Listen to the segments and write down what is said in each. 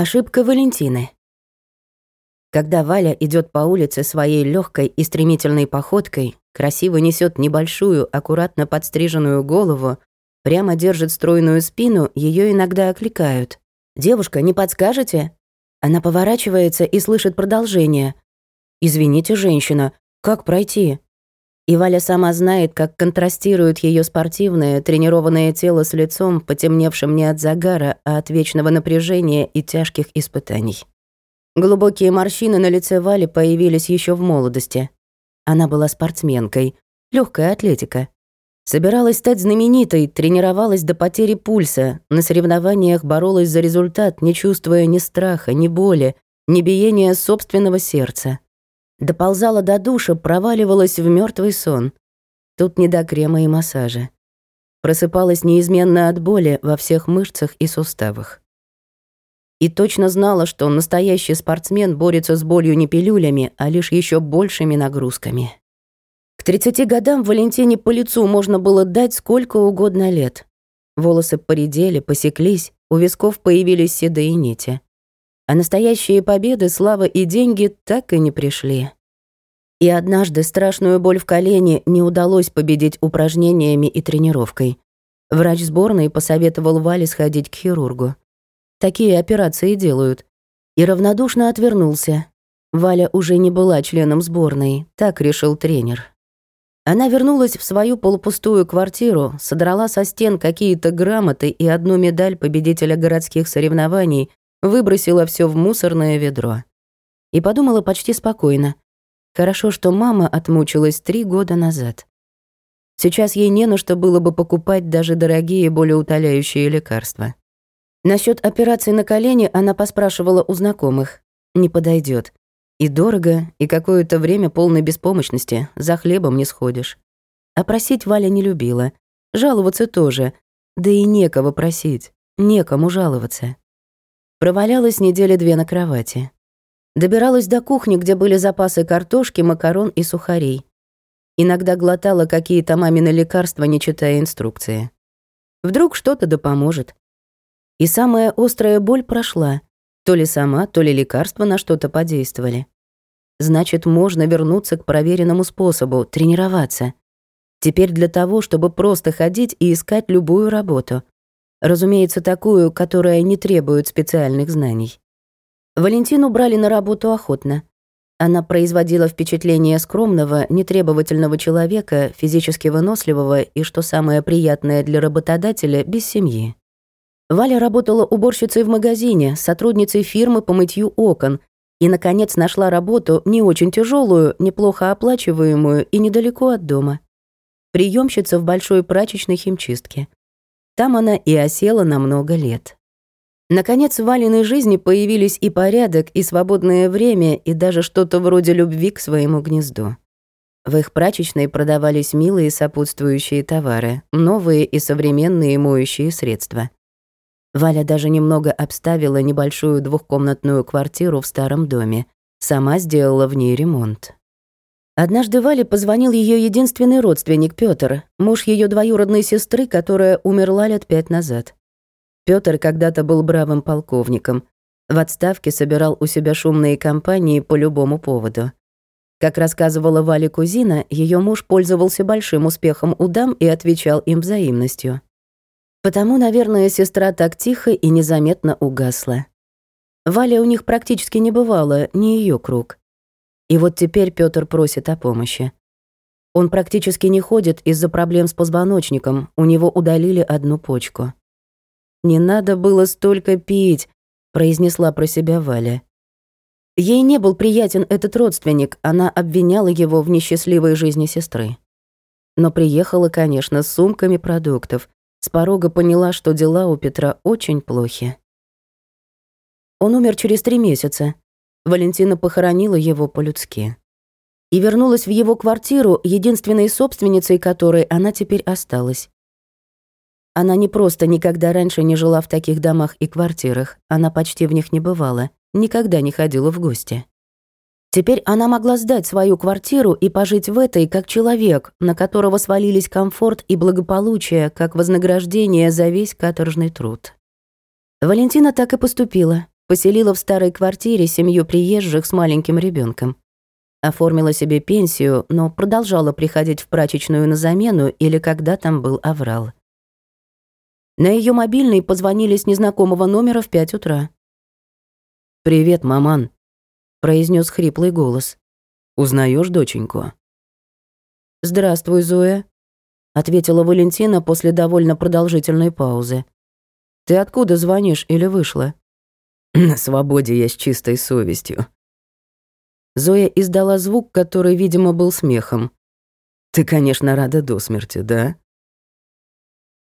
Ошибка Валентины. Когда Валя идет по улице своей легкой и стремительной походкой, красиво несет небольшую, аккуратно подстриженную голову, прямо держит стройную спину, ее иногда окликают. «Девушка, не подскажете?» Она поворачивается и слышит продолжение. «Извините, женщина, как пройти?» И Валя сама знает, как контрастирует ее спортивное, тренированное тело с лицом, потемневшим не от загара, а от вечного напряжения и тяжких испытаний. Глубокие морщины на лице Вали появились еще в молодости. Она была спортсменкой, легкая атлетика. Собиралась стать знаменитой, тренировалась до потери пульса, на соревнованиях боролась за результат, не чувствуя ни страха, ни боли, ни биения собственного сердца. Доползала до душа, проваливалась в мертвый сон. Тут не до крема и массажа. Просыпалась неизменно от боли во всех мышцах и суставах. И точно знала, что настоящий спортсмен борется с болью не пилюлями, а лишь еще большими нагрузками. К 30 годам Валентине по лицу можно было дать сколько угодно лет. Волосы поредели, посеклись, у висков появились седые нити. А настоящие победы, слава и деньги так и не пришли. И однажды страшную боль в колене не удалось победить упражнениями и тренировкой. Врач сборной посоветовал Вале сходить к хирургу. Такие операции делают. И равнодушно отвернулся. Валя уже не была членом сборной, так решил тренер. Она вернулась в свою полупустую квартиру, содрала со стен какие-то грамоты и одну медаль победителя городских соревнований, выбросила все в мусорное ведро. И подумала почти спокойно. Хорошо, что мама отмучилась три года назад. Сейчас ей не на что было бы покупать даже дорогие болеутоляющие лекарства. Насчет операции на колени она поспрашивала у знакомых. Не подойдет. И дорого, и какое-то время полной беспомощности, за хлебом не сходишь. А просить Валя не любила. Жаловаться тоже. Да и некого просить, некому жаловаться. Провалялась недели две на кровати. Добиралась до кухни, где были запасы картошки, макарон и сухарей. Иногда глотала какие-то мамины лекарства, не читая инструкции. Вдруг что-то да поможет. И самая острая боль прошла. То ли сама, то ли лекарства на что-то подействовали. Значит, можно вернуться к проверенному способу, тренироваться. Теперь для того, чтобы просто ходить и искать любую работу. Разумеется, такую, которая не требует специальных знаний. Валентину брали на работу охотно. Она производила впечатление скромного, нетребовательного человека, физически выносливого и, что самое приятное для работодателя, без семьи. Валя работала уборщицей в магазине, сотрудницей фирмы по мытью окон и, наконец, нашла работу не очень тяжелую, неплохо оплачиваемую и недалеко от дома. Приемщица в большой прачечной химчистке. Там она и осела на много лет. Наконец, в Валиной жизни появились и порядок, и свободное время, и даже что-то вроде любви к своему гнезду. В их прачечной продавались милые сопутствующие товары, новые и современные моющие средства. Валя даже немного обставила небольшую двухкомнатную квартиру в старом доме. Сама сделала в ней ремонт. Однажды Вале позвонил ее единственный родственник Пётр, муж ее двоюродной сестры, которая умерла лет пять назад. Пётр когда-то был бравым полковником. В отставке собирал у себя шумные компании по любому поводу. Как рассказывала Валя кузина, ее муж пользовался большим успехом у дам и отвечал им взаимностью. Потому, наверное, сестра так тихо и незаметно угасла. Валя у них практически не бывала, не ее круг. И вот теперь Пётр просит о помощи. Он практически не ходит из-за проблем с позвоночником, у него удалили одну почку. «Не надо было столько пить», — произнесла про себя Валя. Ей не был приятен этот родственник, она обвиняла его в несчастливой жизни сестры. Но приехала, конечно, с сумками продуктов. С порога поняла, что дела у Петра очень плохи. Он умер через три месяца, Валентина похоронила его по-людски. И вернулась в его квартиру, единственной собственницей которой она теперь осталась. Она не просто никогда раньше не жила в таких домах и квартирах, она почти в них не бывала, никогда не ходила в гости. Теперь она могла сдать свою квартиру и пожить в этой как человек, на которого свалились комфорт и благополучие, как вознаграждение за весь каторжный труд. Валентина так и поступила. Поселила в старой квартире семью приезжих с маленьким ребенком. Оформила себе пенсию, но продолжала приходить в прачечную на замену или когда там был аврал. На ее мобильный позвонили с незнакомого номера в пять утра. «Привет, маман», — произнес хриплый голос. Узнаешь доченьку?» «Здравствуй, Зоя», — ответила Валентина после довольно продолжительной паузы. «Ты откуда звонишь или вышла?» «На свободе я с чистой совестью». Зоя издала звук, который, видимо, был смехом. «Ты, конечно, рада до смерти, да?»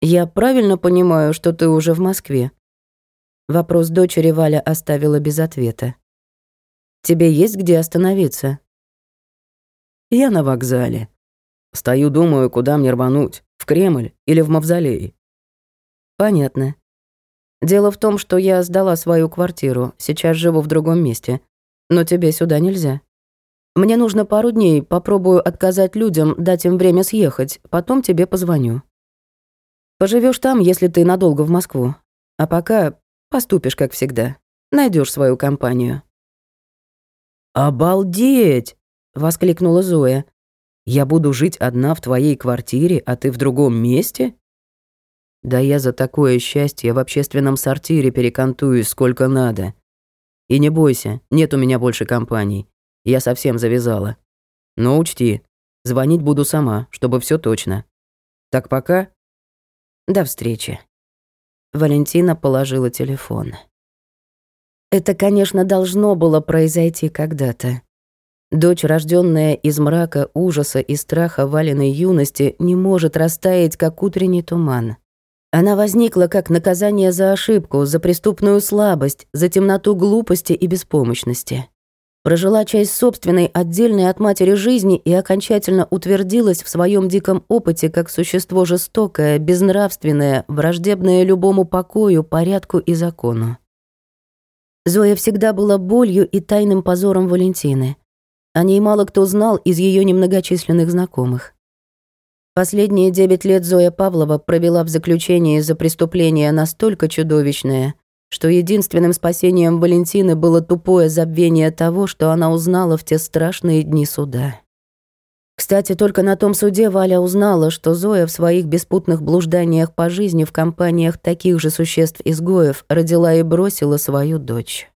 «Я правильно понимаю, что ты уже в Москве?» Вопрос дочери Валя оставила без ответа. «Тебе есть где остановиться?» «Я на вокзале. Стою, думаю, куда мне рвануть, в Кремль или в Мавзолей». «Понятно. Дело в том, что я сдала свою квартиру, сейчас живу в другом месте, но тебе сюда нельзя. Мне нужно пару дней, попробую отказать людям, дать им время съехать, потом тебе позвоню». Поживешь там, если ты надолго в Москву. А пока поступишь, как всегда. Найдешь свою компанию». «Обалдеть!» — воскликнула Зоя. «Я буду жить одна в твоей квартире, а ты в другом месте?» «Да я за такое счастье в общественном сортире перекантуюсь сколько надо. И не бойся, нет у меня больше компаний. Я совсем завязала. Но учти, звонить буду сама, чтобы все точно. Так пока до встречи. Валентина положила телефон. Это, конечно, должно было произойти когда-то. Дочь, рожденная из мрака, ужаса и страха валенной юности, не может растаять, как утренний туман. Она возникла как наказание за ошибку, за преступную слабость, за темноту глупости и беспомощности прожила часть собственной отдельной от матери жизни и окончательно утвердилась в своем диком опыте как существо жестокое, безнравственное, враждебное любому покою, порядку и закону. Зоя всегда была болью и тайным позором Валентины. О ней мало кто знал из ее немногочисленных знакомых. Последние девять лет Зоя Павлова провела в заключении за преступление настолько чудовищное, что единственным спасением Валентины было тупое забвение того, что она узнала в те страшные дни суда. Кстати, только на том суде Валя узнала, что Зоя в своих беспутных блужданиях по жизни в компаниях таких же существ-изгоев родила и бросила свою дочь.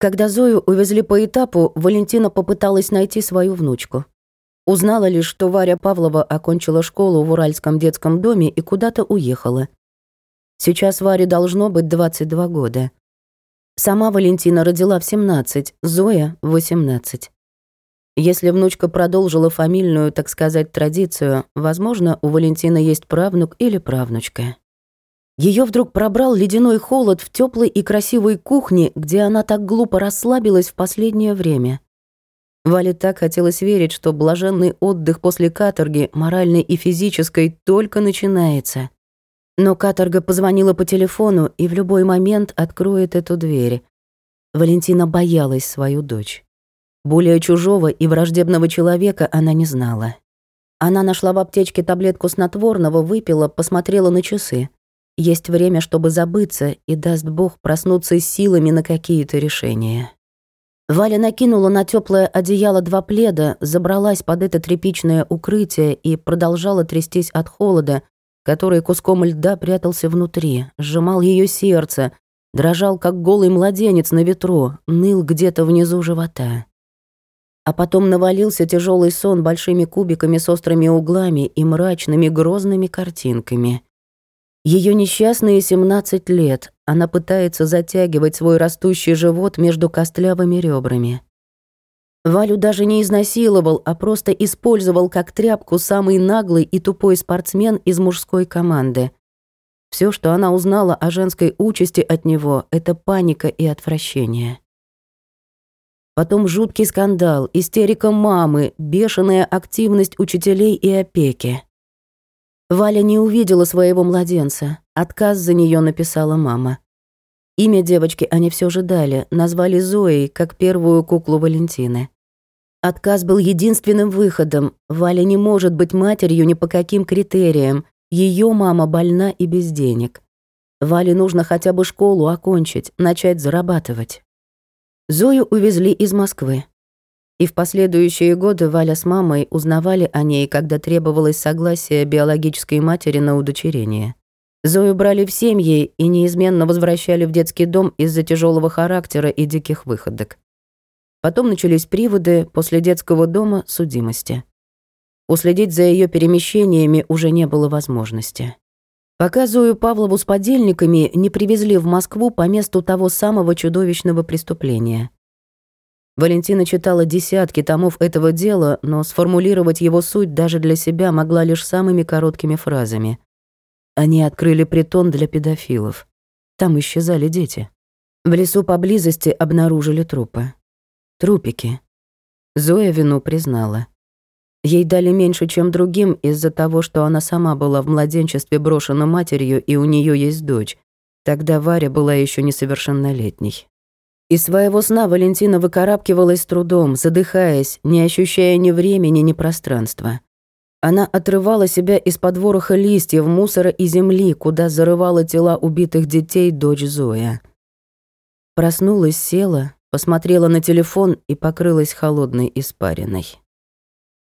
Когда Зою увезли по этапу, Валентина попыталась найти свою внучку. Узнала лишь, что Варя Павлова окончила школу в Уральском детском доме и куда-то уехала, Сейчас Варе должно быть 22 года. Сама Валентина родила в 17, Зоя — в 18. Если внучка продолжила фамильную, так сказать, традицию, возможно, у Валентины есть правнук или правнучка. Ее вдруг пробрал ледяной холод в теплой и красивой кухне, где она так глупо расслабилась в последнее время. Вале так хотелось верить, что блаженный отдых после каторги, моральной и физической, только начинается. Но каторга позвонила по телефону и в любой момент откроет эту дверь. Валентина боялась свою дочь. Более чужого и враждебного человека она не знала. Она нашла в аптечке таблетку снотворного, выпила, посмотрела на часы. Есть время, чтобы забыться, и, даст Бог, проснуться с силами на какие-то решения. Валя накинула на теплое одеяло два пледа, забралась под это тряпичное укрытие и продолжала трястись от холода, который куском льда прятался внутри, сжимал ее сердце, дрожал, как голый младенец на ветру, ныл где-то внизу живота. А потом навалился тяжелый сон большими кубиками с острыми углами и мрачными грозными картинками. Ее несчастные 17 лет она пытается затягивать свой растущий живот между костлявыми ребрами. Валю даже не изнасиловал, а просто использовал как тряпку самый наглый и тупой спортсмен из мужской команды. Все, что она узнала о женской участи от него, это паника и отвращение. Потом жуткий скандал, истерика мамы, бешеная активность учителей и опеки. Валя не увидела своего младенца. Отказ за нее написала мама. Имя девочки они все же дали, назвали Зоей, как первую куклу Валентины. Отказ был единственным выходом. Валя не может быть матерью ни по каким критериям. Ее мама больна и без денег. Вале нужно хотя бы школу окончить, начать зарабатывать. Зою увезли из Москвы. И в последующие годы Валя с мамой узнавали о ней, когда требовалось согласие биологической матери на удочерение. Зою брали в семьи и неизменно возвращали в детский дом из-за тяжелого характера и диких выходок. Потом начались приводы, после детского дома — судимости. Уследить за ее перемещениями уже не было возможности. Пока Зою Павлову с подельниками не привезли в Москву по месту того самого чудовищного преступления. Валентина читала десятки томов этого дела, но сформулировать его суть даже для себя могла лишь самыми короткими фразами. Они открыли притон для педофилов. Там исчезали дети. В лесу поблизости обнаружили трупы. Трупики. Зоя вину признала. Ей дали меньше, чем другим, из-за того, что она сама была в младенчестве брошена матерью, и у нее есть дочь. Тогда Варя была еще несовершеннолетней. Из своего сна Валентина выкарабкивалась трудом, задыхаясь, не ощущая ни времени, ни пространства. Она отрывала себя из-под вороха листьев, мусора и земли, куда зарывала тела убитых детей дочь Зоя. Проснулась, села, посмотрела на телефон и покрылась холодной испариной.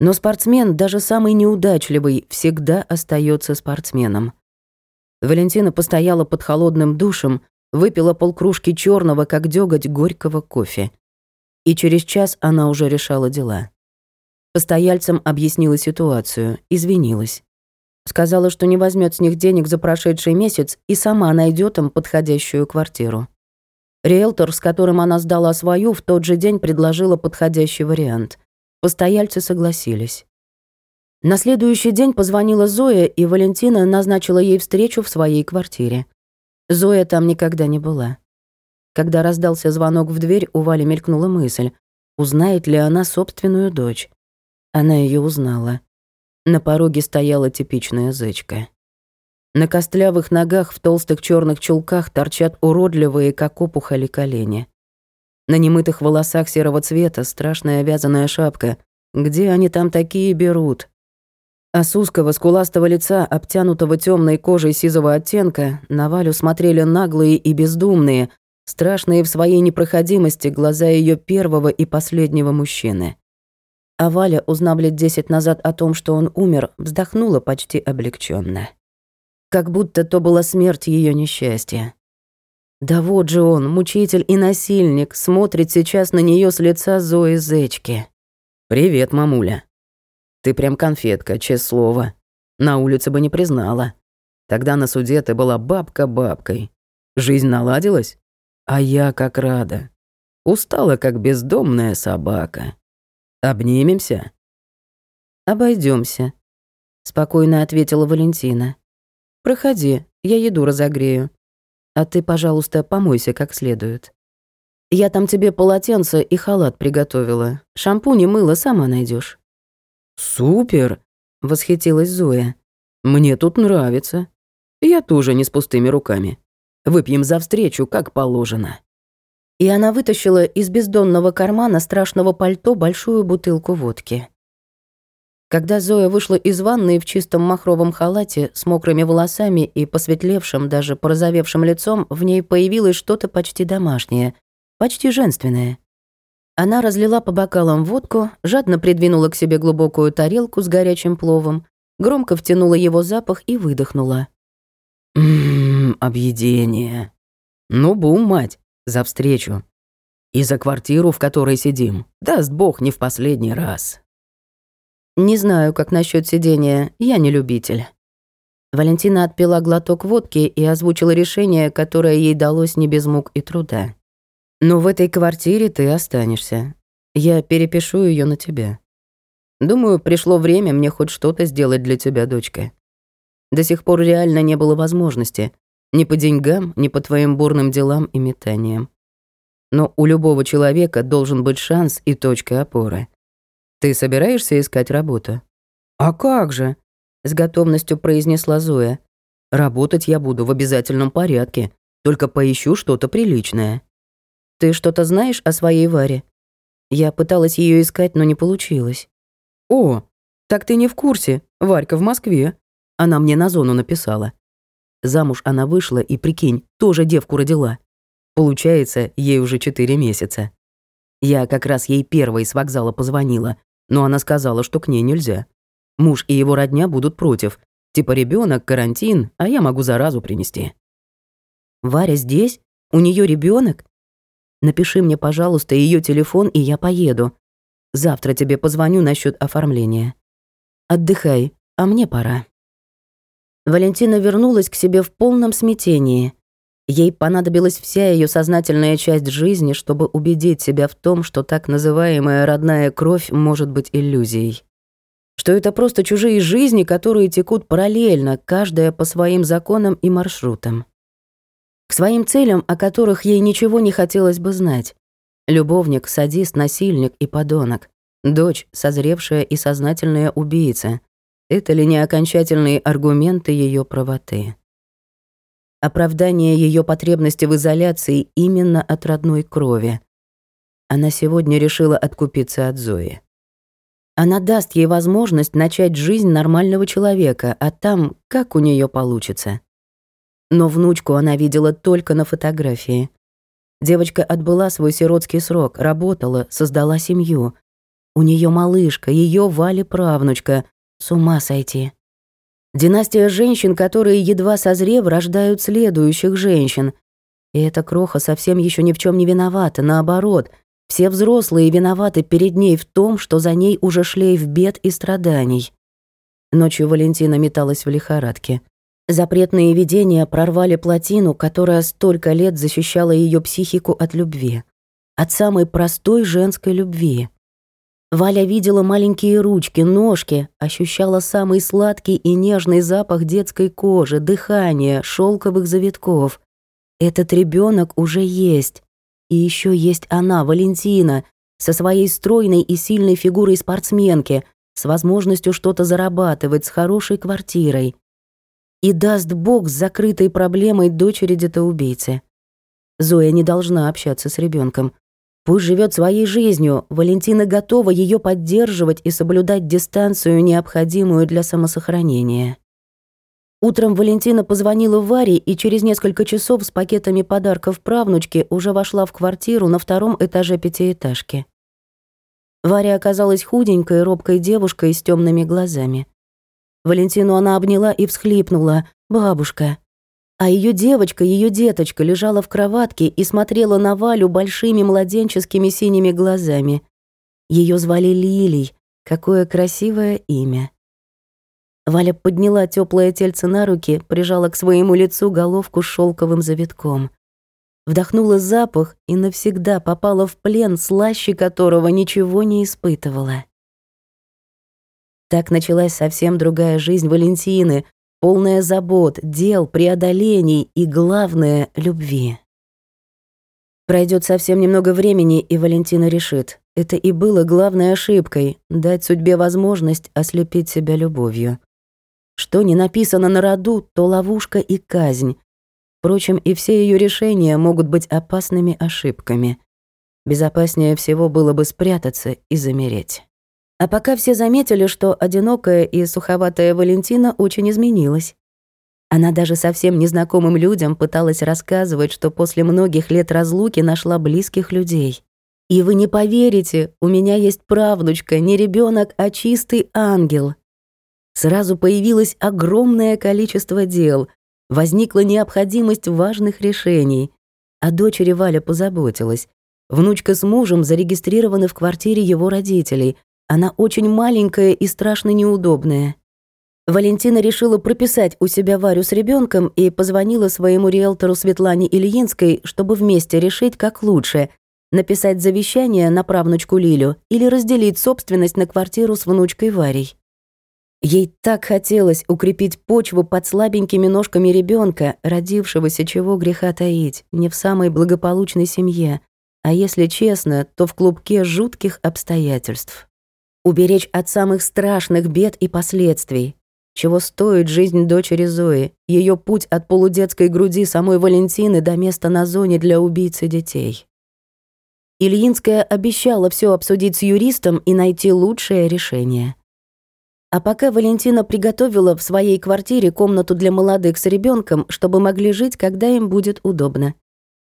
Но спортсмен, даже самый неудачливый, всегда остается спортсменом. Валентина постояла под холодным душем, выпила полкружки черного, как дёготь, горького кофе. И через час она уже решала дела. Постояльцам объяснила ситуацию, извинилась. Сказала, что не возьмет с них денег за прошедший месяц и сама найдет им подходящую квартиру. Риэлтор, с которым она сдала свою, в тот же день предложила подходящий вариант. Постояльцы согласились. На следующий день позвонила Зоя, и Валентина назначила ей встречу в своей квартире. Зоя там никогда не была. Когда раздался звонок в дверь, у Вали мелькнула мысль, узнает ли она собственную дочь. Она ее узнала. На пороге стояла типичная зычка. На костлявых ногах в толстых черных чулках торчат уродливые, как опухоли, колени. На немытых волосах серого цвета страшная вязаная шапка. Где они там такие берут? А с узкого скуластого лица, обтянутого темной кожей сизого оттенка, на Валю смотрели наглые и бездумные, страшные в своей непроходимости глаза ее первого и последнего мужчины. А Валя, узнав лет десять назад о том, что он умер, вздохнула почти облегченно, Как будто то была смерть ее несчастья. Да вот же он, мучитель и насильник, смотрит сейчас на нее с лица Зои Зечки. «Привет, мамуля», ты прям конфетка, честное слово. На улице бы не признала. Тогда на суде ты была бабка бабкой. Жизнь наладилась? А я как рада. Устала, как бездомная собака. Обнимемся? Обойдемся, спокойно ответила Валентина. Проходи, я еду разогрею. А ты, пожалуйста, помойся как следует. Я там тебе полотенце и халат приготовила. Шампунь и мыло сама найдешь. «Супер!» — восхитилась Зоя. «Мне тут нравится. Я тоже не с пустыми руками. Выпьем за встречу, как положено». И она вытащила из бездонного кармана страшного пальто большую бутылку водки. Когда Зоя вышла из ванной в чистом махровом халате с мокрыми волосами и посветлевшим, даже порозовевшим лицом, в ней появилось что-то почти домашнее, почти женственное. Она разлила по бокалам водку, жадно придвинула к себе глубокую тарелку с горячим пловом, громко втянула его запах и выдохнула. «Ммм, объедение. Ну, бум, мать, за встречу. И за квартиру, в которой сидим. Даст бог не в последний раз». «Не знаю, как насчет сидения, я не любитель». Валентина отпила глоток водки и озвучила решение, которое ей далось не без мук и труда. Но в этой квартире ты останешься. Я перепишу ее на тебя. Думаю, пришло время мне хоть что-то сделать для тебя, дочка. До сих пор реально не было возможности. Ни по деньгам, ни по твоим бурным делам и метаниям. Но у любого человека должен быть шанс и точка опоры. Ты собираешься искать работу? А как же? С готовностью произнесла Зоя. Работать я буду в обязательном порядке, только поищу что-то приличное. Ты что-то знаешь о своей Варе? Я пыталась ее искать, но не получилось. О, так ты не в курсе. Варька в Москве. Она мне на зону написала. Замуж она вышла и, прикинь, тоже девку родила. Получается, ей уже четыре месяца. Я как раз ей первой с вокзала позвонила, но она сказала, что к ней нельзя. Муж и его родня будут против. Типа ребенок, карантин, а я могу заразу принести. Варя здесь? У нее ребенок? Напиши мне, пожалуйста, ее телефон, и я поеду. Завтра тебе позвоню насчет оформления. Отдыхай, а мне пора. Валентина вернулась к себе в полном смятении. Ей понадобилась вся ее сознательная часть жизни, чтобы убедить себя в том, что так называемая родная кровь может быть иллюзией. Что это просто чужие жизни, которые текут параллельно, каждая по своим законам и маршрутам к своим целям, о которых ей ничего не хотелось бы знать. Любовник, садист, насильник и подонок. Дочь, созревшая и сознательная убийца. Это ли не окончательные аргументы ее правоты? Оправдание ее потребности в изоляции именно от родной крови. Она сегодня решила откупиться от Зои. Она даст ей возможность начать жизнь нормального человека, а там как у нее получится. Но внучку она видела только на фотографии. Девочка отбыла свой сиротский срок, работала, создала семью. У нее малышка, ее Вали правнучка. С ума сойти. Династия женщин, которые, едва созрев, рождают следующих женщин. И эта кроха совсем еще ни в чем не виновата, наоборот. Все взрослые виноваты перед ней в том, что за ней уже шлейф бед и страданий. Ночью Валентина металась в лихорадке. Запретные видения прорвали плотину, которая столько лет защищала ее психику от любви. От самой простой женской любви. Валя видела маленькие ручки, ножки, ощущала самый сладкий и нежный запах детской кожи, дыхания, шелковых завитков. Этот ребенок уже есть. И еще есть она, Валентина, со своей стройной и сильной фигурой спортсменки, с возможностью что-то зарабатывать, с хорошей квартирой. И даст Бог с закрытой проблемой дочери детоубийцы. Зоя не должна общаться с ребенком. Пусть живет своей жизнью, Валентина готова ее поддерживать и соблюдать дистанцию, необходимую для самосохранения. Утром Валентина позвонила Варе и через несколько часов с пакетами подарков правнучке уже вошла в квартиру на втором этаже пятиэтажки. Варя оказалась худенькой, робкой девушкой с темными глазами. Валентину она обняла и всхлипнула. «Бабушка». А ее девочка, ее деточка, лежала в кроватке и смотрела на Валю большими младенческими синими глазами. Ее звали Лилей. Какое красивое имя. Валя подняла теплое тельце на руки, прижала к своему лицу головку с шелковым завитком. Вдохнула запах и навсегда попала в плен, слаще которого ничего не испытывала. Так началась совсем другая жизнь Валентины, полная забот, дел, преодолений и, главное, любви. Пройдет совсем немного времени, и Валентина решит, это и было главной ошибкой — дать судьбе возможность ослепить себя любовью. Что не написано на роду, то ловушка и казнь. Впрочем, и все ее решения могут быть опасными ошибками. Безопаснее всего было бы спрятаться и замереть. А пока все заметили, что одинокая и суховатая Валентина очень изменилась. Она даже совсем незнакомым людям пыталась рассказывать, что после многих лет разлуки нашла близких людей. И вы не поверите, у меня есть правнучка, не ребенок, а чистый ангел. Сразу появилось огромное количество дел, возникла необходимость важных решений. О дочери Валя позаботилась. Внучка с мужем зарегистрированы в квартире его родителей, она очень маленькая и страшно неудобная. Валентина решила прописать у себя Варю с ребенком и позвонила своему риэлтору Светлане Ильинской, чтобы вместе решить, как лучше — написать завещание на правнучку Лилю или разделить собственность на квартиру с внучкой Варей. Ей так хотелось укрепить почву под слабенькими ножками ребенка, родившегося чего греха таить, не в самой благополучной семье, а если честно, то в клубке жутких обстоятельств уберечь от самых страшных бед и последствий. Чего стоит жизнь дочери Зои, ее путь от полудетской груди самой Валентины до места на зоне для убийцы детей. Ильинская обещала все обсудить с юристом и найти лучшее решение. А пока Валентина приготовила в своей квартире комнату для молодых с ребенком, чтобы могли жить, когда им будет удобно.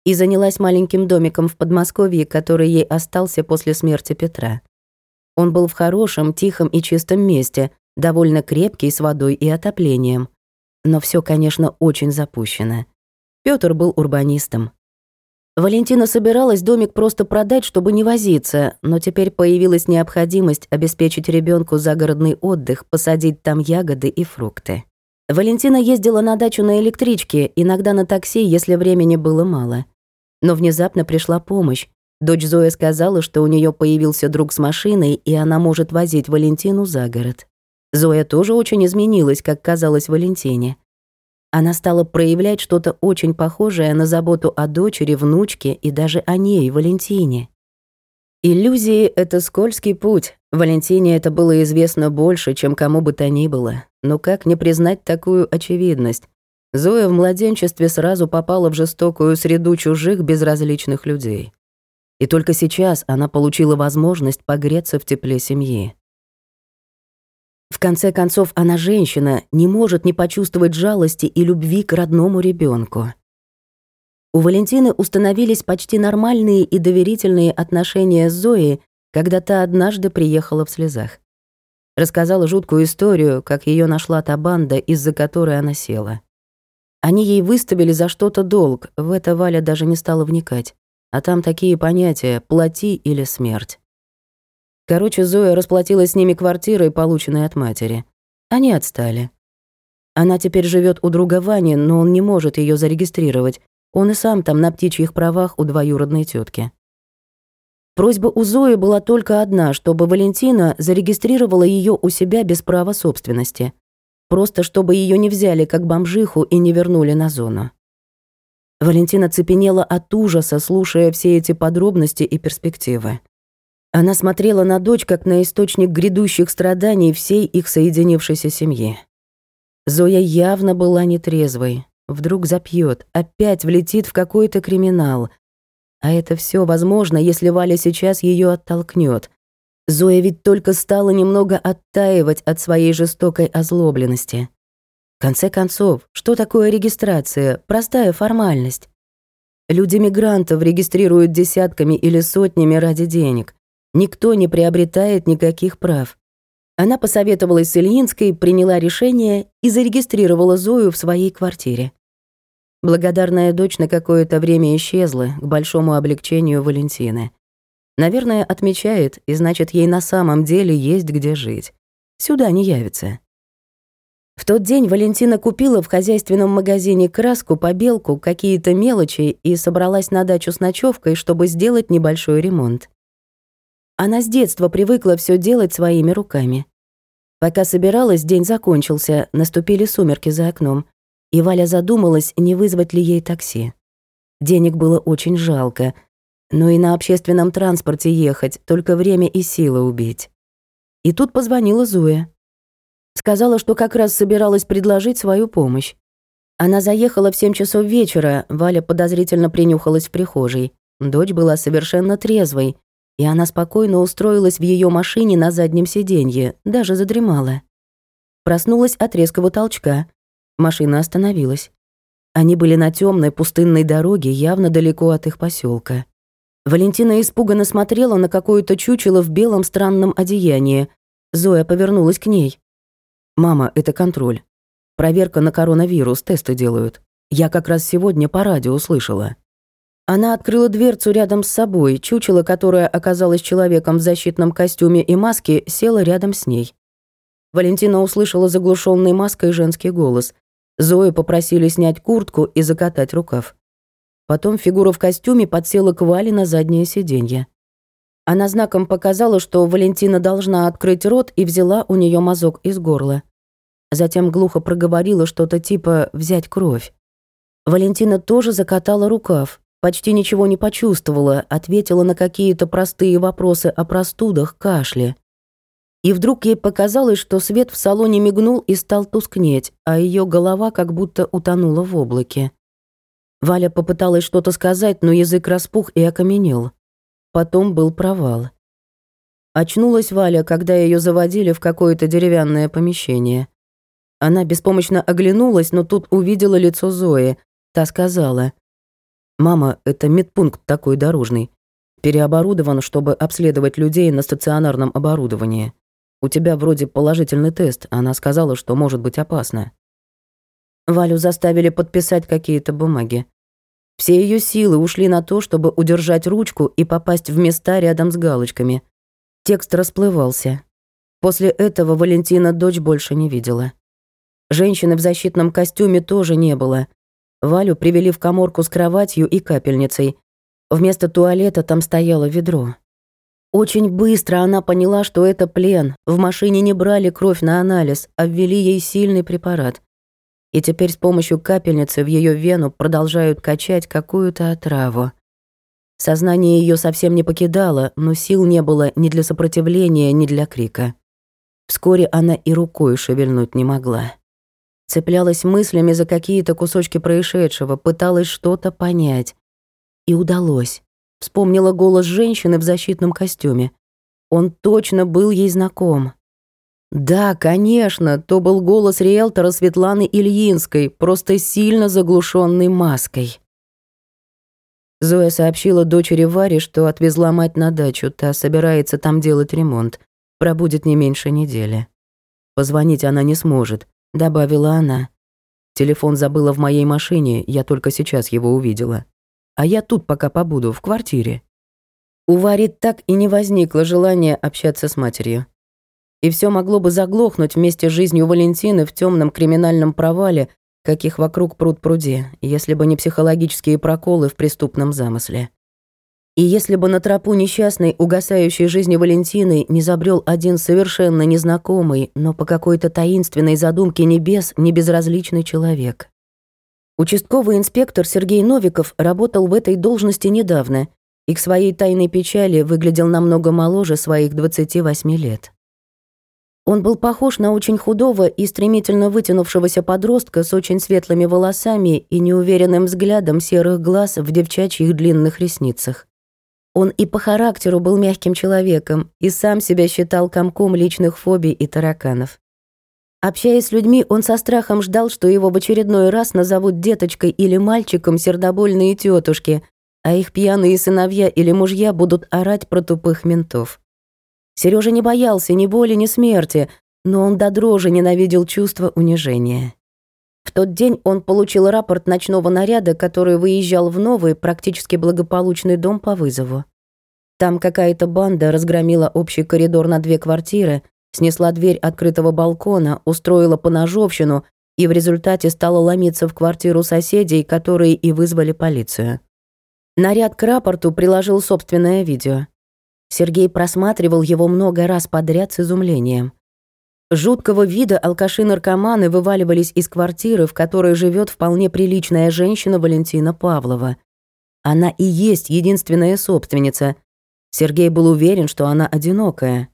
И занялась маленьким домиком в Подмосковье, который ей остался после смерти Петра. Он был в хорошем, тихом и чистом месте, довольно крепкий, с водой и отоплением. Но все, конечно, очень запущено. Пётр был урбанистом. Валентина собиралась домик просто продать, чтобы не возиться, но теперь появилась необходимость обеспечить ребенку загородный отдых, посадить там ягоды и фрукты. Валентина ездила на дачу на электричке, иногда на такси, если времени было мало. Но внезапно пришла помощь. Дочь Зоя сказала, что у нее появился друг с машиной, и она может возить Валентину за город. Зоя тоже очень изменилась, как казалось Валентине. Она стала проявлять что-то очень похожее на заботу о дочери, внучке и даже о ней, Валентине. Иллюзии — это скользкий путь. Валентине это было известно больше, чем кому бы то ни было. Но как не признать такую очевидность? Зоя в младенчестве сразу попала в жестокую среду чужих безразличных людей. И только сейчас она получила возможность погреться в тепле семьи. В конце концов, она женщина, не может не почувствовать жалости и любви к родному ребенку. У Валентины установились почти нормальные и доверительные отношения с Зоей, когда та однажды приехала в слезах. Рассказала жуткую историю, как ее нашла та банда, из-за которой она села. Они ей выставили за что-то долг, в это Валя даже не стала вникать. А там такие понятия «плати» или «смерть». Короче, Зоя расплатилась с ними квартирой, полученной от матери. Они отстали. Она теперь живет у друга Вани, но он не может ее зарегистрировать. Он и сам там на птичьих правах у двоюродной тетки. Просьба у Зои была только одна, чтобы Валентина зарегистрировала ее у себя без права собственности. Просто чтобы ее не взяли как бомжиху и не вернули на зону. Валентина цепенела от ужаса, слушая все эти подробности и перспективы. Она смотрела на дочь как на источник грядущих страданий всей их соединившейся семьи. Зоя явно была нетрезвой. Вдруг запьет, опять влетит в какой-то криминал. А это все возможно, если Валя сейчас ее оттолкнет. Зоя ведь только стала немного оттаивать от своей жестокой озлобленности. В конце концов, что такое регистрация? Простая формальность. Люди мигрантов регистрируют десятками или сотнями ради денег. Никто не приобретает никаких прав. Она посоветовалась с Ильинской, приняла решение и зарегистрировала Зою в своей квартире. Благодарная дочь на какое-то время исчезла, к большому облегчению Валентины. Наверное, отмечает, и значит, ей на самом деле есть где жить. Сюда не явится. В тот день Валентина купила в хозяйственном магазине краску, побелку, какие-то мелочи и собралась на дачу с ночевкой, чтобы сделать небольшой ремонт. Она с детства привыкла все делать своими руками. Пока собиралась, день закончился, наступили сумерки за окном, и Валя задумалась, не вызвать ли ей такси. Денег было очень жалко, но и на общественном транспорте ехать, только время и силы убить. И тут позвонила Зоя. Сказала, что как раз собиралась предложить свою помощь. Она заехала в семь часов вечера, Валя подозрительно принюхалась в прихожей. Дочь была совершенно трезвой, и она спокойно устроилась в ее машине на заднем сиденье, даже задремала. Проснулась от резкого толчка. Машина остановилась. Они были на темной пустынной дороге, явно далеко от их поселка. Валентина испуганно смотрела на какое-то чучело в белом странном одеянии. Зоя повернулась к ней. «Мама, это контроль. Проверка на коронавирус, тесты делают. Я как раз сегодня по радио услышала». Она открыла дверцу рядом с собой, чучело, которое оказалось человеком в защитном костюме и маске, село рядом с ней. Валентина услышала заглушенный маской женский голос. Зою попросили снять куртку и закатать рукав. Потом фигура в костюме подсела к Вале на заднее сиденье. Она знаком показала, что Валентина должна открыть рот и взяла у нее мазок из горла. Затем глухо проговорила что-то типа «взять кровь». Валентина тоже закатала рукав, Почти ничего не почувствовала, ответила на какие-то простые вопросы о простудах, кашле. И вдруг ей показалось, что свет в салоне мигнул и стал тускнеть, а ее голова как будто утонула в облаке. Валя попыталась что-то сказать, но язык распух и окаменел. Потом был провал. Очнулась Валя, когда ее заводили в какое-то деревянное помещение. Она беспомощно оглянулась, но тут увидела лицо Зои. Та сказала, «Мама, это медпункт такой дорожный. Переоборудован, чтобы обследовать людей на стационарном оборудовании. У тебя вроде положительный тест, она сказала, что может быть опасно». Валю заставили подписать какие-то бумаги. Все ее силы ушли на то, чтобы удержать ручку и попасть в места рядом с галочками. Текст расплывался. После этого Валентина дочь больше не видела. Женщины в защитном костюме тоже не было. Валю привели в коморку с кроватью и капельницей. Вместо туалета там стояло ведро. Очень быстро она поняла, что это плен. В машине не брали кровь на анализ, а ввели ей сильный препарат и теперь с помощью капельницы в ее вену продолжают качать какую-то отраву. Сознание ее совсем не покидало, но сил не было ни для сопротивления, ни для крика. Вскоре она и рукой шевельнуть не могла. Цеплялась мыслями за какие-то кусочки происшедшего, пыталась что-то понять. И удалось. Вспомнила голос женщины в защитном костюме. Он точно был ей знаком. Да, конечно, то был голос риэлтора Светланы Ильинской, просто сильно заглушенный маской. Зоя сообщила дочери Варе, что отвезла мать на дачу, та собирается там делать ремонт. Пробудет не меньше недели. Позвонить она не сможет, добавила она. Телефон забыла в моей машине, я только сейчас его увидела. А я тут пока побуду, в квартире. У Вари так и не возникло желания общаться с матерью и все могло бы заглохнуть вместе с жизнью Валентины в темном криминальном провале, каких вокруг пруд пруди, если бы не психологические проколы в преступном замысле. И если бы на тропу несчастной, угасающей жизни Валентины не забрел один совершенно незнакомый, но по какой-то таинственной задумке небес небезразличный человек. Участковый инспектор Сергей Новиков работал в этой должности недавно и к своей тайной печали выглядел намного моложе своих 28 лет. Он был похож на очень худого и стремительно вытянувшегося подростка с очень светлыми волосами и неуверенным взглядом серых глаз в девчачьих длинных ресницах. Он и по характеру был мягким человеком, и сам себя считал комком личных фобий и тараканов. Общаясь с людьми, он со страхом ждал, что его в очередной раз назовут деточкой или мальчиком сердобольные тетушки, а их пьяные сыновья или мужья будут орать про тупых ментов. Сережа не боялся ни боли, ни смерти, но он до дрожи ненавидел чувство унижения. В тот день он получил рапорт ночного наряда, который выезжал в новый, практически благополучный дом по вызову. Там какая-то банда разгромила общий коридор на две квартиры, снесла дверь открытого балкона, устроила поножовщину и в результате стала ломиться в квартиру соседей, которые и вызвали полицию. Наряд к рапорту приложил собственное видео. Сергей просматривал его много раз подряд с изумлением. Жуткого вида алкаши-наркоманы вываливались из квартиры, в которой живет вполне приличная женщина Валентина Павлова. Она и есть единственная собственница. Сергей был уверен, что она одинокая.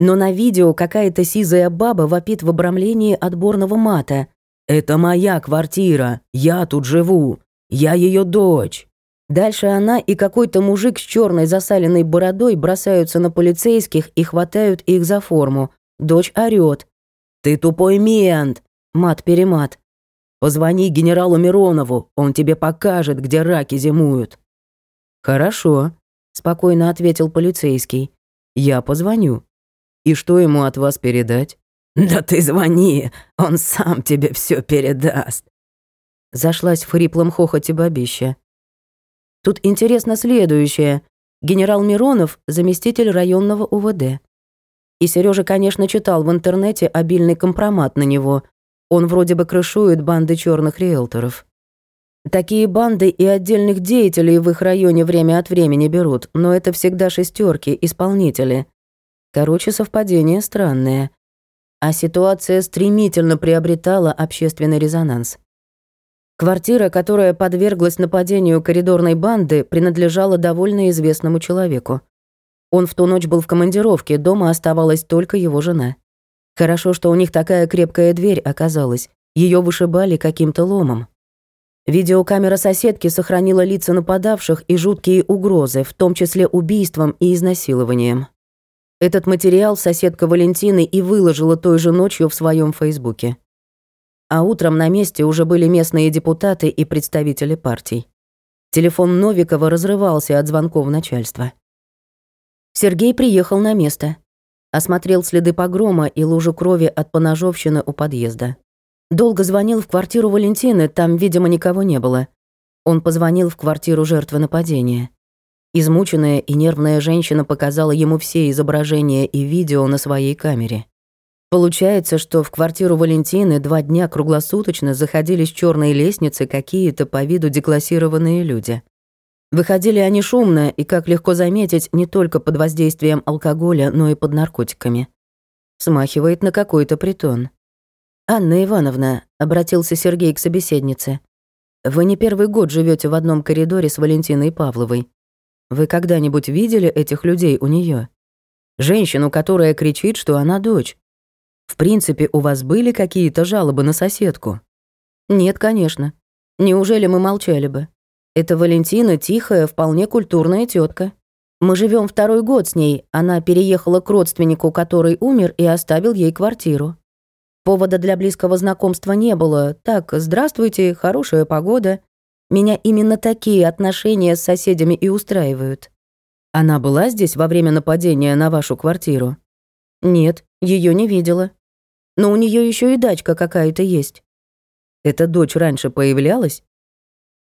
Но на видео какая-то сизая баба вопит в обрамлении отборного мата. «Это моя квартира, я тут живу, я ее дочь». Дальше она и какой-то мужик с черной засаленной бородой бросаются на полицейских и хватают их за форму. Дочь орёт. «Ты тупой мент!» Мат-перемат. «Позвони генералу Миронову, он тебе покажет, где раки зимуют». «Хорошо», — спокойно ответил полицейский. «Я позвоню. И что ему от вас передать?» «Да ты звони, он сам тебе все передаст». Зашлась в хриплом хохоте бабища. Тут интересно следующее. Генерал Миронов – заместитель районного УВД. И Сережа, конечно, читал в интернете обильный компромат на него. Он вроде бы крышует банды черных риэлторов. Такие банды и отдельных деятелей в их районе время от времени берут, но это всегда шестерки, исполнители. Короче, совпадение странное. А ситуация стремительно приобретала общественный резонанс. Квартира, которая подверглась нападению коридорной банды, принадлежала довольно известному человеку. Он в ту ночь был в командировке, дома оставалась только его жена. Хорошо, что у них такая крепкая дверь оказалась. Ее вышибали каким-то ломом. Видеокамера соседки сохранила лица нападавших и жуткие угрозы, в том числе убийством и изнасилованием. Этот материал соседка Валентины и выложила той же ночью в своем фейсбуке. А утром на месте уже были местные депутаты и представители партий. Телефон Новикова разрывался от звонков начальства. Сергей приехал на место. Осмотрел следы погрома и лужу крови от поножовщины у подъезда. Долго звонил в квартиру Валентины, там, видимо, никого не было. Он позвонил в квартиру жертвы нападения. Измученная и нервная женщина показала ему все изображения и видео на своей камере. Получается, что в квартиру Валентины два дня круглосуточно заходили с черной лестницы какие-то по виду деклассированные люди. Выходили они шумно и, как легко заметить, не только под воздействием алкоголя, но и под наркотиками. Смахивает на какой-то притон. «Анна Ивановна», — обратился Сергей к собеседнице, «вы не первый год живете в одном коридоре с Валентиной Павловой. Вы когда-нибудь видели этих людей у нее? Женщину, которая кричит, что она дочь. В принципе, у вас были какие-то жалобы на соседку? Нет, конечно. Неужели мы молчали бы? Это Валентина тихая, вполне культурная тетка. Мы живем второй год с ней. Она переехала к родственнику, который умер, и оставил ей квартиру. Повода для близкого знакомства не было. Так, здравствуйте, хорошая погода. Меня именно такие отношения с соседями и устраивают. Она была здесь во время нападения на вашу квартиру? Нет, ее не видела. Но у нее еще и дачка какая-то есть. Эта дочь раньше появлялась?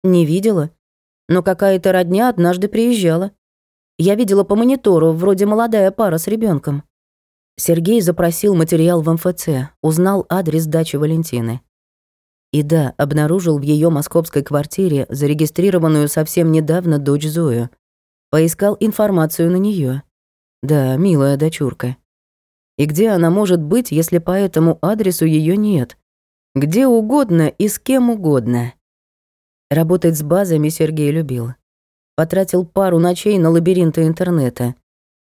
Не видела. Но какая-то родня однажды приезжала. Я видела по монитору, вроде молодая пара с ребенком. Сергей запросил материал в МФЦ, узнал адрес дачи Валентины. И да, обнаружил в ее московской квартире зарегистрированную совсем недавно дочь Зою. Поискал информацию на нее. Да, милая дочурка. И где она может быть, если по этому адресу ее нет? Где угодно и с кем угодно. Работать с базами Сергей любил. Потратил пару ночей на лабиринты интернета.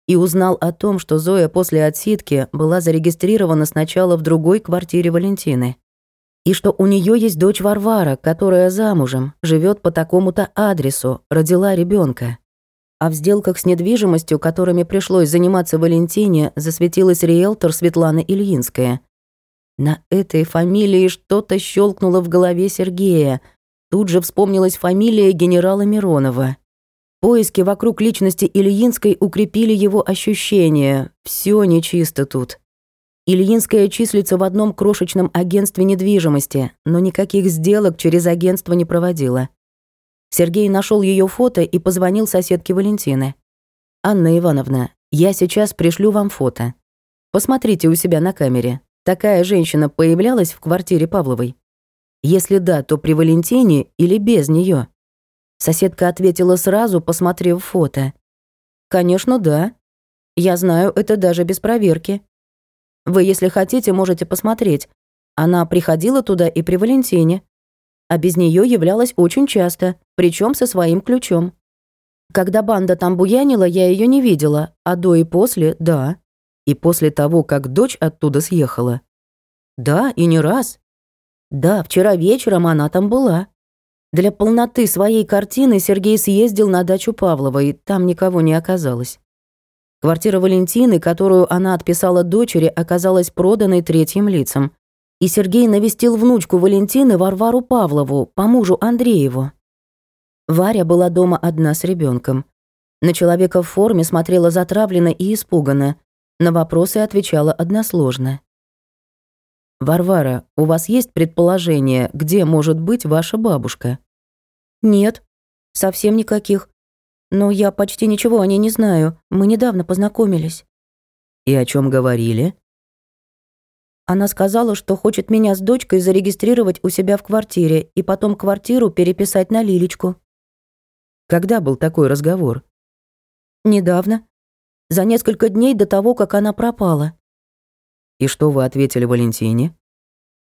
И узнал о том, что Зоя после отсидки была зарегистрирована сначала в другой квартире Валентины и что у нее есть дочь Варвара, которая замужем, живет по такому-то адресу, родила ребенка. А в сделках с недвижимостью, которыми пришлось заниматься Валентине, засветилась риэлтор Светлана Ильинская. На этой фамилии что-то щелкнуло в голове Сергея. Тут же вспомнилась фамилия генерала Миронова. Поиски вокруг личности Ильинской укрепили его ощущение. Все нечисто тут. Ильинская числится в одном крошечном агентстве недвижимости, но никаких сделок через агентство не проводила. Сергей нашел ее фото и позвонил соседке Валентины. «Анна Ивановна, я сейчас пришлю вам фото. Посмотрите у себя на камере. Такая женщина появлялась в квартире Павловой? Если да, то при Валентине или без нее? Соседка ответила сразу, посмотрев фото. «Конечно, да. Я знаю это даже без проверки. Вы, если хотите, можете посмотреть. Она приходила туда и при Валентине. А без нее являлась очень часто, причем со своим ключом. Когда банда там буянила, я ее не видела, а до и после — да. И после того, как дочь оттуда съехала. Да, и не раз. Да, вчера вечером она там была. Для полноты своей картины Сергей съездил на дачу Павловой, там никого не оказалось. Квартира Валентины, которую она отписала дочери, оказалась проданной третьим лицам. И Сергей навестил внучку Валентины Варвару Павлову, по мужу Андрееву. Варя была дома одна с ребенком. На человека в форме смотрела затравленно и испуганно. На вопросы отвечала односложно. «Варвара, у вас есть предположение, где может быть ваша бабушка?» «Нет, совсем никаких. Но я почти ничего о ней не знаю. Мы недавно познакомились. И о чем говорили? Она сказала, что хочет меня с дочкой зарегистрировать у себя в квартире и потом квартиру переписать на Лилечку. Когда был такой разговор? Недавно. За несколько дней до того, как она пропала. И что вы ответили Валентине?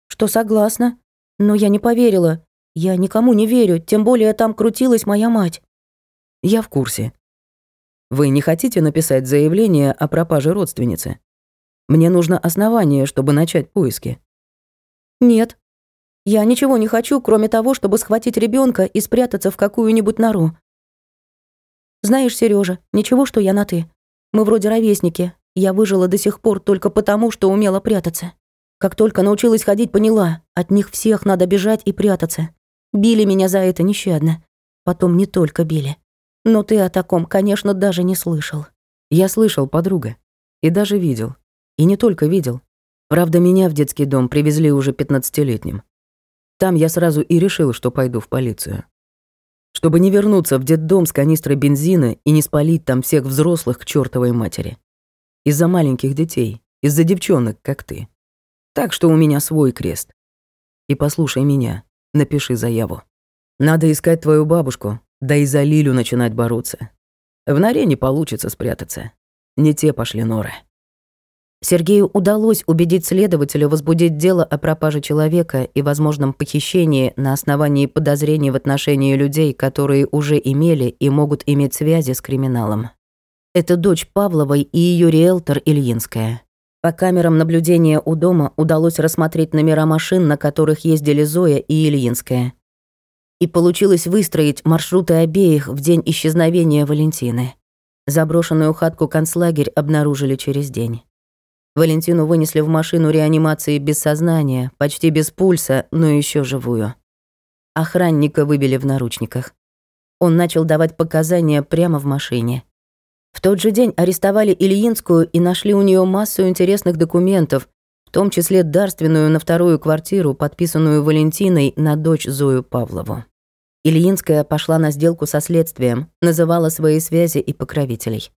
Что согласна. Но я не поверила. Я никому не верю, тем более там крутилась моя мать. Я в курсе. Вы не хотите написать заявление о пропаже родственницы? Мне нужно основание, чтобы начать поиски. Нет. Я ничего не хочу, кроме того, чтобы схватить ребенка и спрятаться в какую-нибудь нору. Знаешь, Сережа, ничего, что я на «ты». Мы вроде ровесники. Я выжила до сих пор только потому, что умела прятаться. Как только научилась ходить, поняла, от них всех надо бежать и прятаться. Били меня за это нещадно. Потом не только били. Но ты о таком, конечно, даже не слышал. Я слышал, подруга. И даже видел. И не только видел. Правда, меня в детский дом привезли уже пятнадцатилетним. Там я сразу и решил, что пойду в полицию. Чтобы не вернуться в детдом с канистрой бензина и не спалить там всех взрослых к чертовой матери. Из-за маленьких детей, из-за девчонок, как ты. Так что у меня свой крест. И послушай меня, напиши заяву. Надо искать твою бабушку, да и за Лилю начинать бороться. В норе не получится спрятаться. Не те пошли норы. Сергею удалось убедить следователя возбудить дело о пропаже человека и возможном похищении на основании подозрений в отношении людей, которые уже имели и могут иметь связи с криминалом. Это дочь Павловой и ее риэлтор Ильинская. По камерам наблюдения у дома удалось рассмотреть номера машин, на которых ездили Зоя и Ильинская. И получилось выстроить маршруты обеих в день исчезновения Валентины. Заброшенную хатку концлагерь обнаружили через день. Валентину вынесли в машину реанимации без сознания, почти без пульса, но еще живую. Охранника выбили в наручниках. Он начал давать показания прямо в машине. В тот же день арестовали Ильинскую и нашли у нее массу интересных документов, в том числе дарственную на вторую квартиру, подписанную Валентиной на дочь Зою Павлову. Ильинская пошла на сделку со следствием, называла свои связи и покровителей.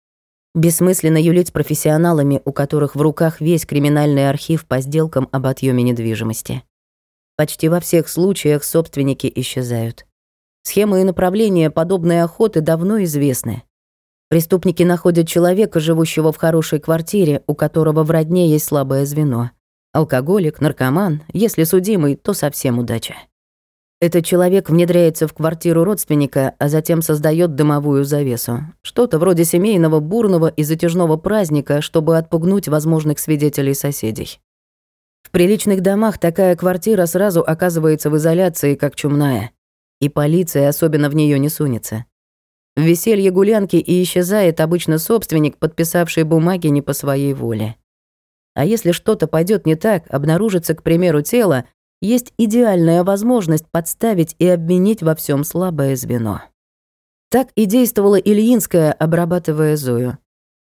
Бессмысленно юлить профессионалами, у которых в руках весь криминальный архив по сделкам об отъеме недвижимости. Почти во всех случаях собственники исчезают. Схемы и направления подобной охоты давно известны. Преступники находят человека, живущего в хорошей квартире, у которого в родне есть слабое звено. Алкоголик, наркоман, если судимый, то совсем удача. Этот человек внедряется в квартиру родственника, а затем создает дымовую завесу. Что-то вроде семейного, бурного и затяжного праздника, чтобы отпугнуть возможных свидетелей соседей. В приличных домах такая квартира сразу оказывается в изоляции, как чумная. И полиция особенно в нее не сунется. В веселье гулянки и исчезает обычно собственник, подписавший бумаги не по своей воле. А если что-то пойдет не так, обнаружится, к примеру, тело, есть идеальная возможность подставить и обвинить во всем слабое звено. Так и действовала Ильинская, обрабатывая Зою.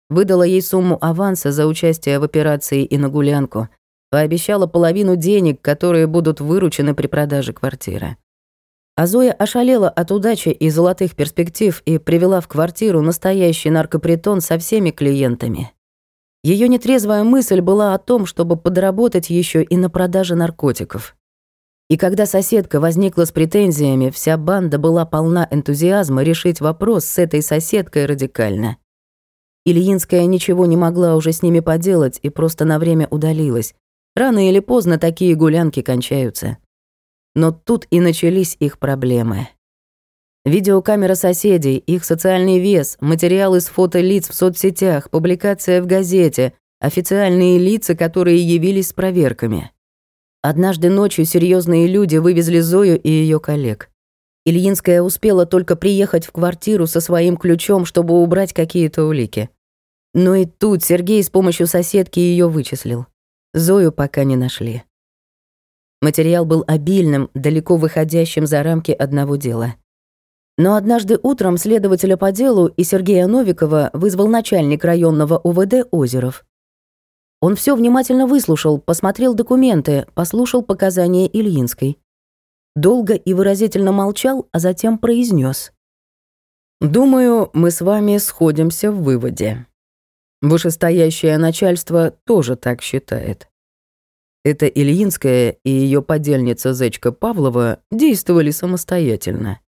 Выдала ей сумму аванса за участие в операции и на гулянку, пообещала половину денег, которые будут выручены при продаже квартиры. А Зоя ошалела от удачи и золотых перспектив и привела в квартиру настоящий наркопритон со всеми клиентами. Ее нетрезвая мысль была о том, чтобы подработать еще и на продаже наркотиков. И когда соседка возникла с претензиями, вся банда была полна энтузиазма решить вопрос с этой соседкой радикально. Ильинская ничего не могла уже с ними поделать и просто на время удалилась. Рано или поздно такие гулянки кончаются. Но тут и начались их проблемы. Видеокамера соседей, их социальный вес, материалы с фото лиц в соцсетях, публикация в газете, официальные лица, которые явились с проверками. Однажды ночью серьезные люди вывезли Зою и ее коллег. Ильинская успела только приехать в квартиру со своим ключом, чтобы убрать какие-то улики. Но и тут Сергей с помощью соседки ее вычислил. Зою пока не нашли. Материал был обильным, далеко выходящим за рамки одного дела. Но однажды утром следователя по делу и Сергея Новикова вызвал начальник районного УВД Озеров. Он все внимательно выслушал, посмотрел документы, послушал показания Ильинской. Долго и выразительно молчал, а затем произнес: «Думаю, мы с вами сходимся в выводе. Вышестоящее начальство тоже так считает. Это Ильинская и ее подельница Зечка Павлова действовали самостоятельно.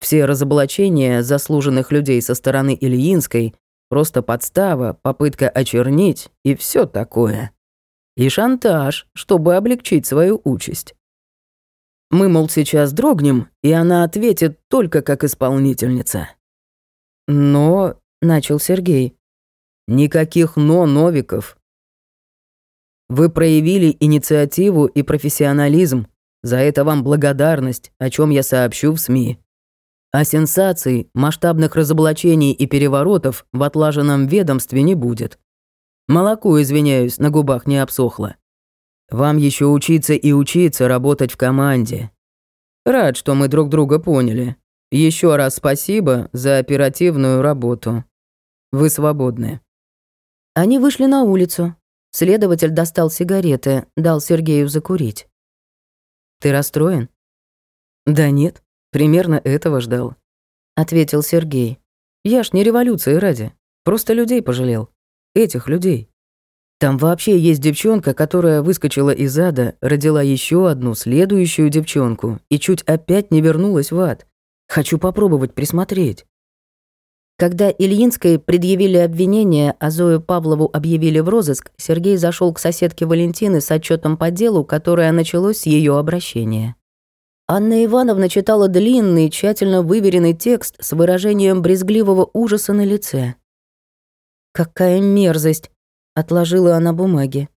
Все разоблачения заслуженных людей со стороны Ильинской Просто подстава, попытка очернить и все такое. И шантаж, чтобы облегчить свою участь. Мы, мол, сейчас дрогнем, и она ответит только как исполнительница. Но, — начал Сергей, — никаких «но» Новиков. Вы проявили инициативу и профессионализм, за это вам благодарность, о чем я сообщу в СМИ. А сенсаций, масштабных разоблачений и переворотов в отлаженном ведомстве не будет. Молоко, извиняюсь, на губах не обсохло. Вам еще учиться и учиться работать в команде. Рад, что мы друг друга поняли. Еще раз спасибо за оперативную работу. Вы свободны. Они вышли на улицу. Следователь достал сигареты, дал Сергею закурить. Ты расстроен? Да нет, примерно этого ждал, ответил Сергей. Я ж не революции ради, просто людей пожалел. Этих людей. Там вообще есть девчонка, которая выскочила из ада, родила еще одну, следующую девчонку и чуть опять не вернулась в ад. Хочу попробовать присмотреть. Когда Ильинской предъявили обвинение, а Зою Павлову объявили в розыск, Сергей зашел к соседке Валентины с отчетом по делу, которое началось с ее обращения. Анна Ивановна читала длинный, тщательно выверенный текст с выражением брезгливого ужаса на лице. «Какая мерзость!» Отложила она бумаги.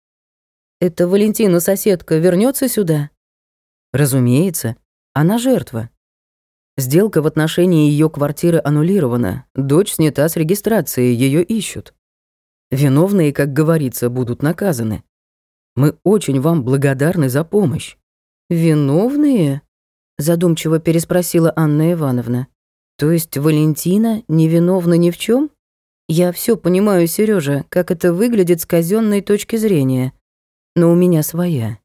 «Это Валентина, соседка, вернется сюда?» «Разумеется. Она жертва. Сделка в отношении ее квартиры аннулирована. Дочь снята с регистрации, ее ищут. Виновные, как говорится, будут наказаны. Мы очень вам благодарны за помощь». «Виновные?» Задумчиво переспросила Анна Ивановна. «То есть Валентина невиновна ни в чем? Я все понимаю, Сережа, как это выглядит с казенной точки зрения. Но у меня своя.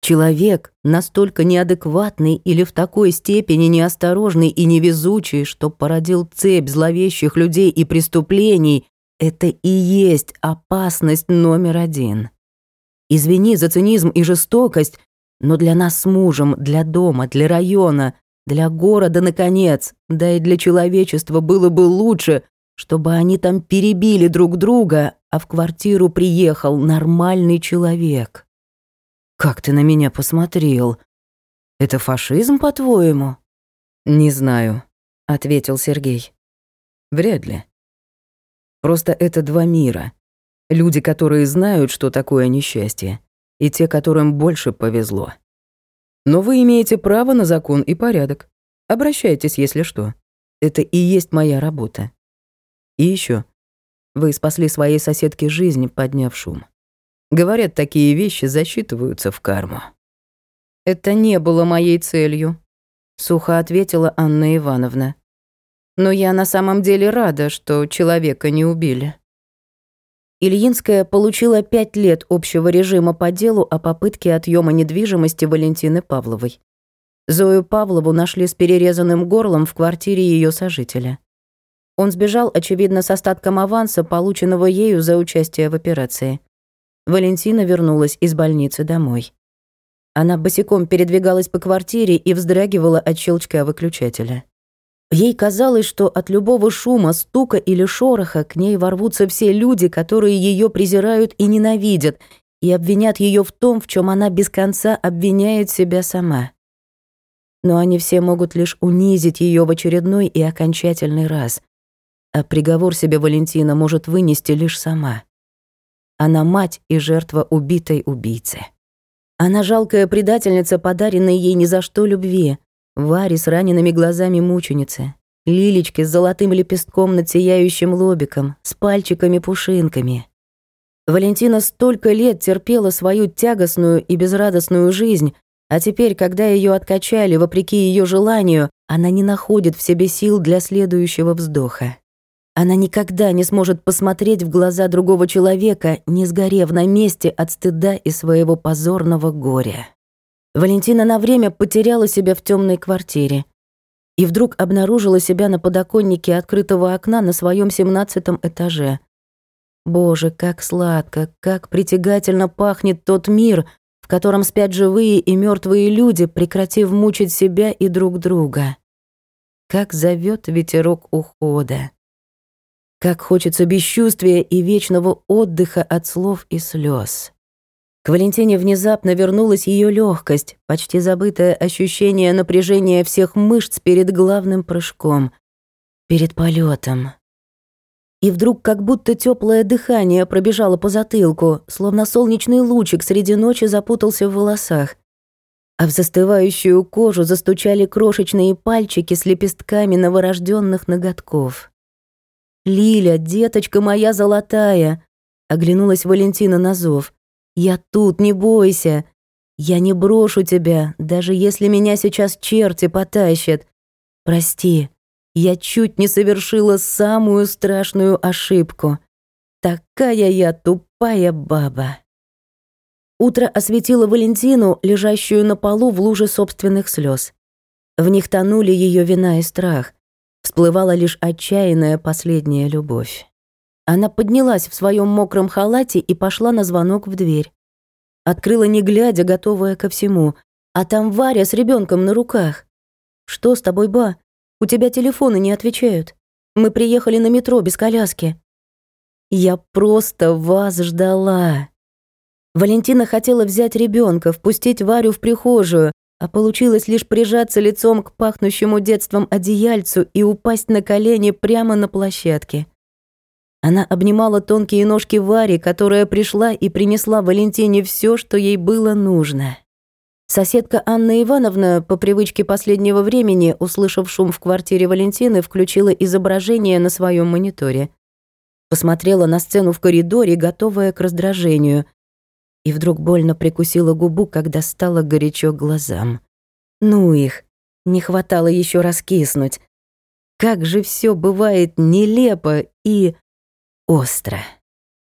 Человек настолько неадекватный или в такой степени неосторожный и невезучий, что породил цепь зловещих людей и преступлений, это и есть опасность номер один. Извини за цинизм и жестокость, но для нас с мужем, для дома, для района, для города, наконец, да и для человечества было бы лучше, чтобы они там перебили друг друга, а в квартиру приехал нормальный человек. Как ты на меня посмотрел? Это фашизм, по-твоему? Не знаю, ответил Сергей. Вряд ли. Просто это два мира. Люди, которые знают, что такое несчастье, и те, которым больше повезло. Но вы имеете право на закон и порядок. Обращайтесь, если что. Это и есть моя работа. И еще, вы спасли своей соседке жизнь, подняв шум. Говорят, такие вещи засчитываются в карму. Это не было моей целью, сухо ответила Анна Ивановна. Но я на самом деле рада, что человека не убили. Ильинская получила пять лет общего режима по делу о попытке отъема недвижимости Валентины Павловой. Зою Павлову нашли с перерезанным горлом в квартире ее сожителя. Он сбежал, очевидно, с остатком аванса, полученного ею за участие в операции. Валентина вернулась из больницы домой. Она босиком передвигалась по квартире и вздрагивала от щелчка выключателя. Ей казалось, что от любого шума, стука или шороха к ней ворвутся все люди, которые ее презирают и ненавидят, и обвинят ее в том, в чем она без конца обвиняет себя сама. Но они все могут лишь унизить ее в очередной и окончательный раз, а приговор себе Валентина может вынести лишь сама. Она мать и жертва убитой убийцы. Она жалкая предательница, подаренной ей ни за что любви, Варе с ранеными глазами мученицы, Лилечке с золотым лепестком над сияющим лобиком, с пальчиками-пушинками. Валентина столько лет терпела свою тягостную и безрадостную жизнь, а теперь, когда ее откачали вопреки ее желанию, она не находит в себе сил для следующего вздоха. Она никогда не сможет посмотреть в глаза другого человека, не сгорев на месте от стыда и своего позорного горя. Валентина на время потеряла себя в темной квартире и вдруг обнаружила себя на подоконнике открытого окна на своем семнадцатом этаже. Боже, как сладко, как притягательно пахнет тот мир, в котором спят живые и мертвые люди, прекратив мучить себя и друг друга. Как зовет ветерок ухода. Как хочется бесчувствия и вечного отдыха от слов и слез. К Валентине внезапно вернулась ее легкость, почти забытое ощущение напряжения всех мышц перед главным прыжком, перед полетом. И вдруг как будто теплое дыхание пробежало по затылку, словно солнечный лучик среди ночи запутался в волосах. А в застывающую кожу застучали крошечные пальчики с лепестками новорожденных ноготков. «Лиля, деточка моя золотая!» Оглянулась Валентина на зов. «Я тут, не бойся. Я не брошу тебя, даже если меня сейчас черти потащат. Прости, я чуть не совершила самую страшную ошибку. Такая я тупая баба». Утро осветило Валентину, лежащую на полу в луже собственных слез. В них тонули ее вина и страх. Всплывала лишь отчаянная последняя любовь. Она поднялась в своем мокром халате и пошла на звонок в дверь. Открыла не глядя, готовая ко всему. А там Варя с ребенком на руках. «Что с тобой, ба? У тебя телефоны не отвечают. Мы приехали на метро без коляски». «Я просто вас ждала», Валентина хотела взять ребенка, впустить Варю в прихожую, а получилось лишь прижаться лицом к пахнущему детством одеяльцу и упасть на колени прямо на площадке. Она обнимала тонкие ножки Вари, которая пришла и принесла Валентине все, что ей было нужно. Соседка Анна Ивановна, по привычке последнего времени, услышав шум в квартире Валентины, включила изображение на своем мониторе. Посмотрела на сцену в коридоре, готовая к раздражению — и вдруг больно прикусила губу, когда стало горячо глазам. Ну их, не хватало еще раскиснуть. Как же все бывает нелепо и остро.